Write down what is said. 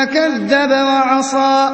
فكذب وعصى.